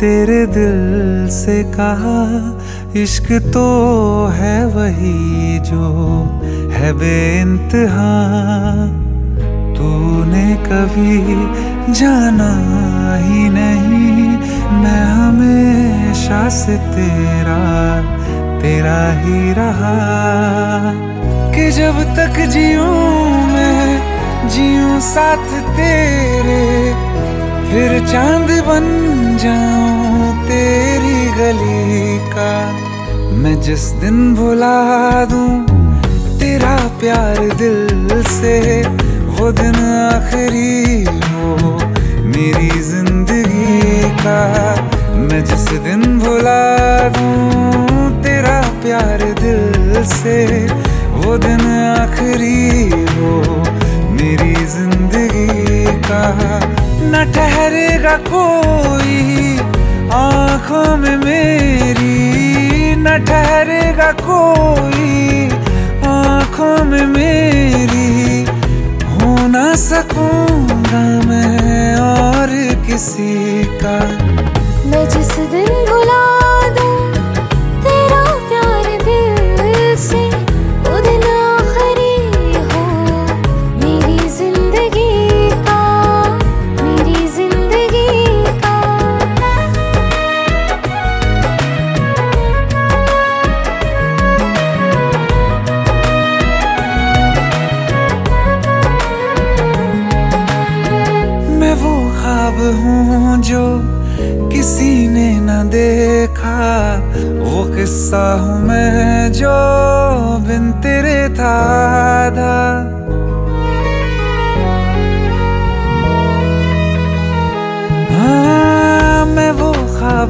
तेरे दिल से कहा, इश्क तो है वही जो है बेइंतहा। तूने कभी जाना ही नहीं, मैं हमेशा से तेरा तेरा ही रहा। कि जब तक जीऊं मैं जीऊं साथ तेरे फिर चाँद बन जाऊँ तेरी गली का, मैं जिस दिन भुला दूँ तेरा प्यार दिल से, वो दिन आखिरी हो मेरी ज़िंदगी का, मैं जिस दिन भुला दूँ तेरा प्यार दिल से, वो दिन आखिरी हो मेरी ज़िंदगी का। न ठहरेगा कोई आँखों में मेरी, न ठहरेगा कोई आँखों में मेरी। हो ना सकूँगा मैं और किसी का। मैं जिस दिन भुला हूँ जो किसी ने न देखा। वो किस्सा हूँ मैं जो बिन तेरे था हाँ वो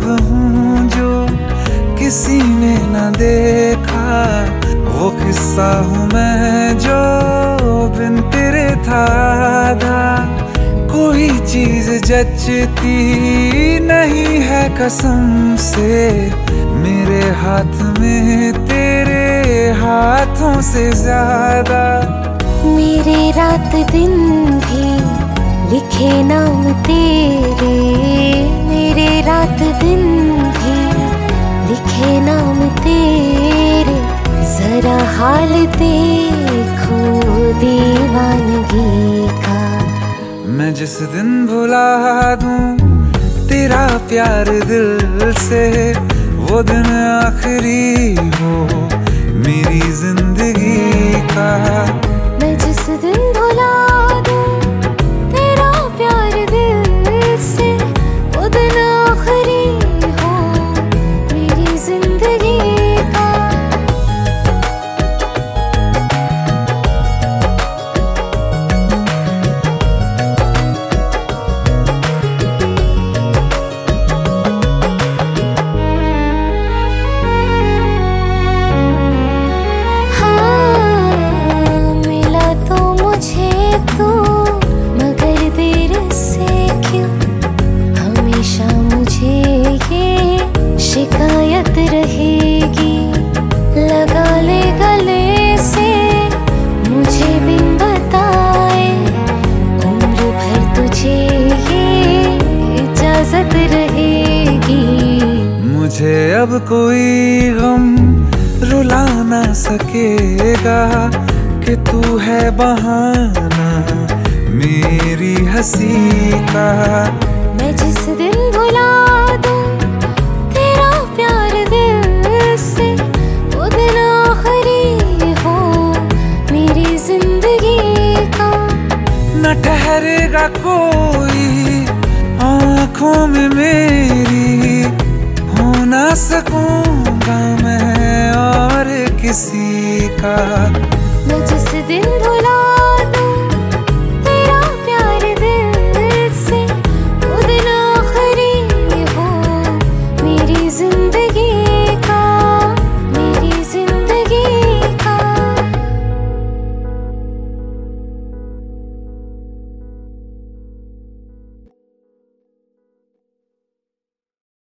हूँ जो किसी ने न देखा। वो किस्सा हूँ मैं जो बिन तेरे था आधा। कोई चीज़ जचती नहीं है कसम से। मेरे हाथ में तेरे हाथों से ज़्यादा। मेरे रात दिन भी लिखे नाम तेरे। मेरे रात दिन भी लिखे नाम तेरे। जरा हाल देखो, दीवानगी। मैं जिस दिन भुला दूँ, तेरा प्यार दिल से, वो दिन आखिरी हो मेरी ज़िंदगी का। मैं जिस दिन जब कोई गम रुला ना सकेगा कि तू है बहाना मेरी हँसी का। मैं जिस दिन भुला दूँ तेरा प्यार दिल से वो दिन आखरी हो मेरी ज़िंदगी का। न ठहरेगा कोई आँखों में मेरी ना सकूँगा मैं और किसी का।